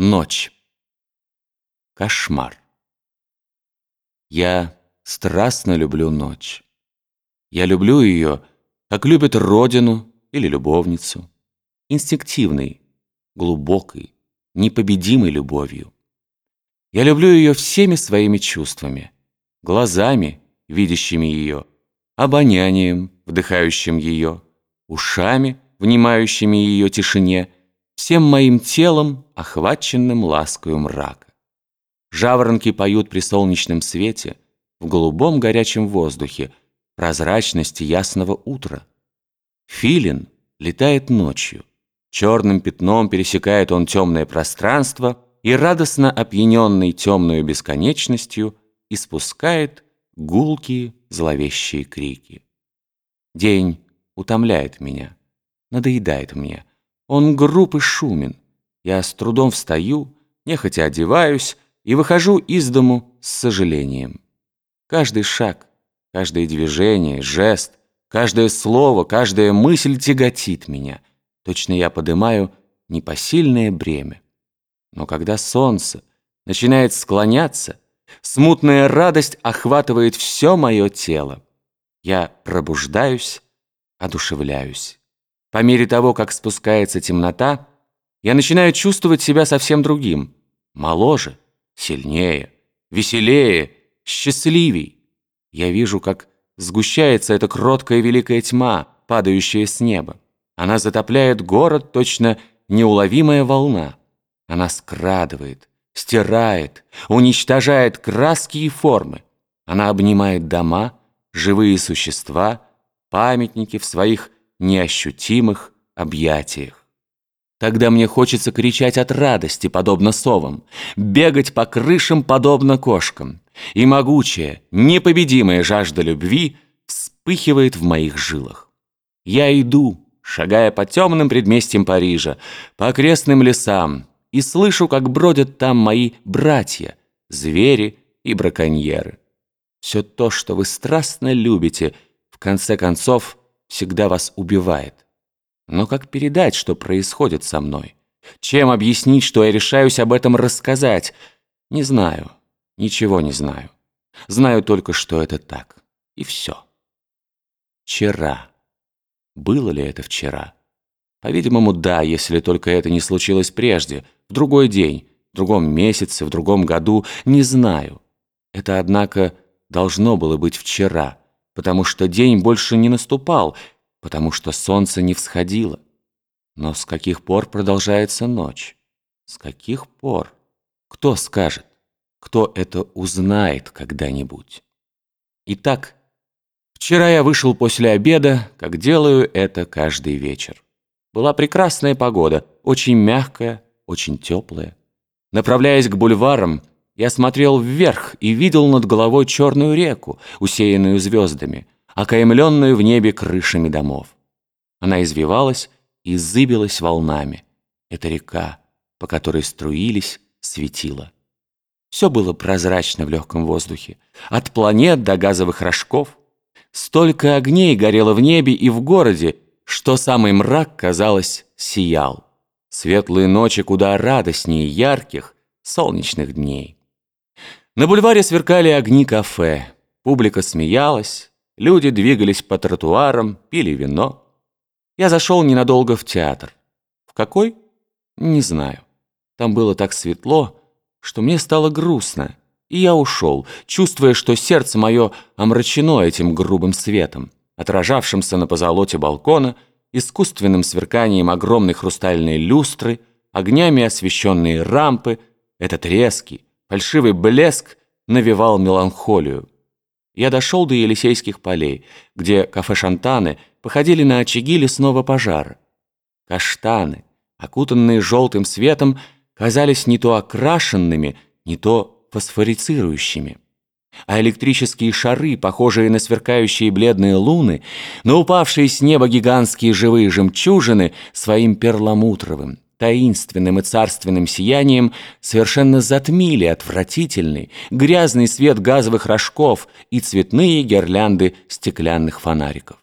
Ночь. Кошмар. Я страстно люблю ночь. Я люблю ее, как любят родину или любовницу. Инстинктивной, глубокой, непобедимой любовью. Я люблю ее всеми своими чувствами. Глазами, видящими ее, обонянием, вдыхающим ее, ушами, внимающими ее тишине, всем моим телом, охваченным ласкою мрака. Жаворонки поют при солнечном свете, в голубом горячем воздухе, прозрачности ясного утра. Филин летает ночью. Черным пятном пересекает он темное пространство и, радостно опьяненный темную бесконечностью, испускает гулкие зловещие крики. День утомляет меня, надоедает мне. Он груб и шумен. Я с трудом встаю, нехотя одеваюсь и выхожу из дому с сожалением. Каждый шаг, каждое движение, жест, каждое слово, каждая мысль тяготит меня. Точно я подымаю непосильное бремя. Но когда солнце начинает склоняться, смутная радость охватывает все мое тело. Я пробуждаюсь, одушевляюсь. По мере того, как спускается темнота, я начинаю чувствовать себя совсем другим, моложе, сильнее, веселее, счастливей. Я вижу, как сгущается эта кроткая великая тьма, падающая с неба. Она затопляет город, точно неуловимая волна. Она скрадывает, стирает, уничтожает краски и формы. Она обнимает дома, живые существа, памятники в своих неощутимых объятиях. Тогда мне хочется кричать от радости, подобно совам, бегать по крышам, подобно кошкам, и могучая, непобедимая жажда любви вспыхивает в моих жилах. Я иду, шагая по темным предместьям Парижа, по окрестным лесам, и слышу, как бродят там мои братья, звери и браконьеры. Все то, что вы страстно любите, в конце концов, всегда вас убивает. Но как передать, что происходит со мной? Чем объяснить, что я решаюсь об этом рассказать? Не знаю, ничего не знаю. Знаю только, что это так. И все. Вчера. Было ли это вчера? По-видимому, да, если только это не случилось прежде, в другой день, в другом месяце, в другом году, не знаю. Это, однако, должно было быть вчера потому что день больше не наступал, потому что солнце не всходило. Но с каких пор продолжается ночь? С каких пор? Кто скажет? Кто это узнает когда-нибудь? Итак, вчера я вышел после обеда, как делаю это каждый вечер. Была прекрасная погода, очень мягкая, очень теплая. Направляясь к бульварам, я смотрел вверх и видел над головой черную реку, усеянную звездами, окаймленную в небе крышами домов. Она извивалась и зыбилась волнами. Это река, по которой струились светила. Все было прозрачно в легком воздухе, от планет до газовых рожков. Столько огней горело в небе и в городе, что самый мрак, казалось, сиял. Светлые ночи куда радостнее ярких солнечных дней. На бульваре сверкали огни кафе. Публика смеялась, люди двигались по тротуарам, пили вино. Я зашел ненадолго в театр. В какой? Не знаю. Там было так светло, что мне стало грустно, и я ушел, чувствуя, что сердце мое омрачено этим грубым светом, отражавшимся на позолоте балкона, искусственным сверканием огромной хрустальной люстры, огнями освещенные рампы, этот резкий, Фальшивый блеск навевал меланхолию. Я дошел до Елисейских полей, где кафе-шантаны походили на очаги лесного пожара. Каштаны, окутанные желтым светом, казались не то окрашенными, не то фосфорицирующими. А электрические шары, похожие на сверкающие бледные луны, на упавшие с неба гигантские живые жемчужины своим перламутровым, таинственным и царственным сиянием совершенно затмили отвратительный, грязный свет газовых рожков и цветные гирлянды стеклянных фонариков.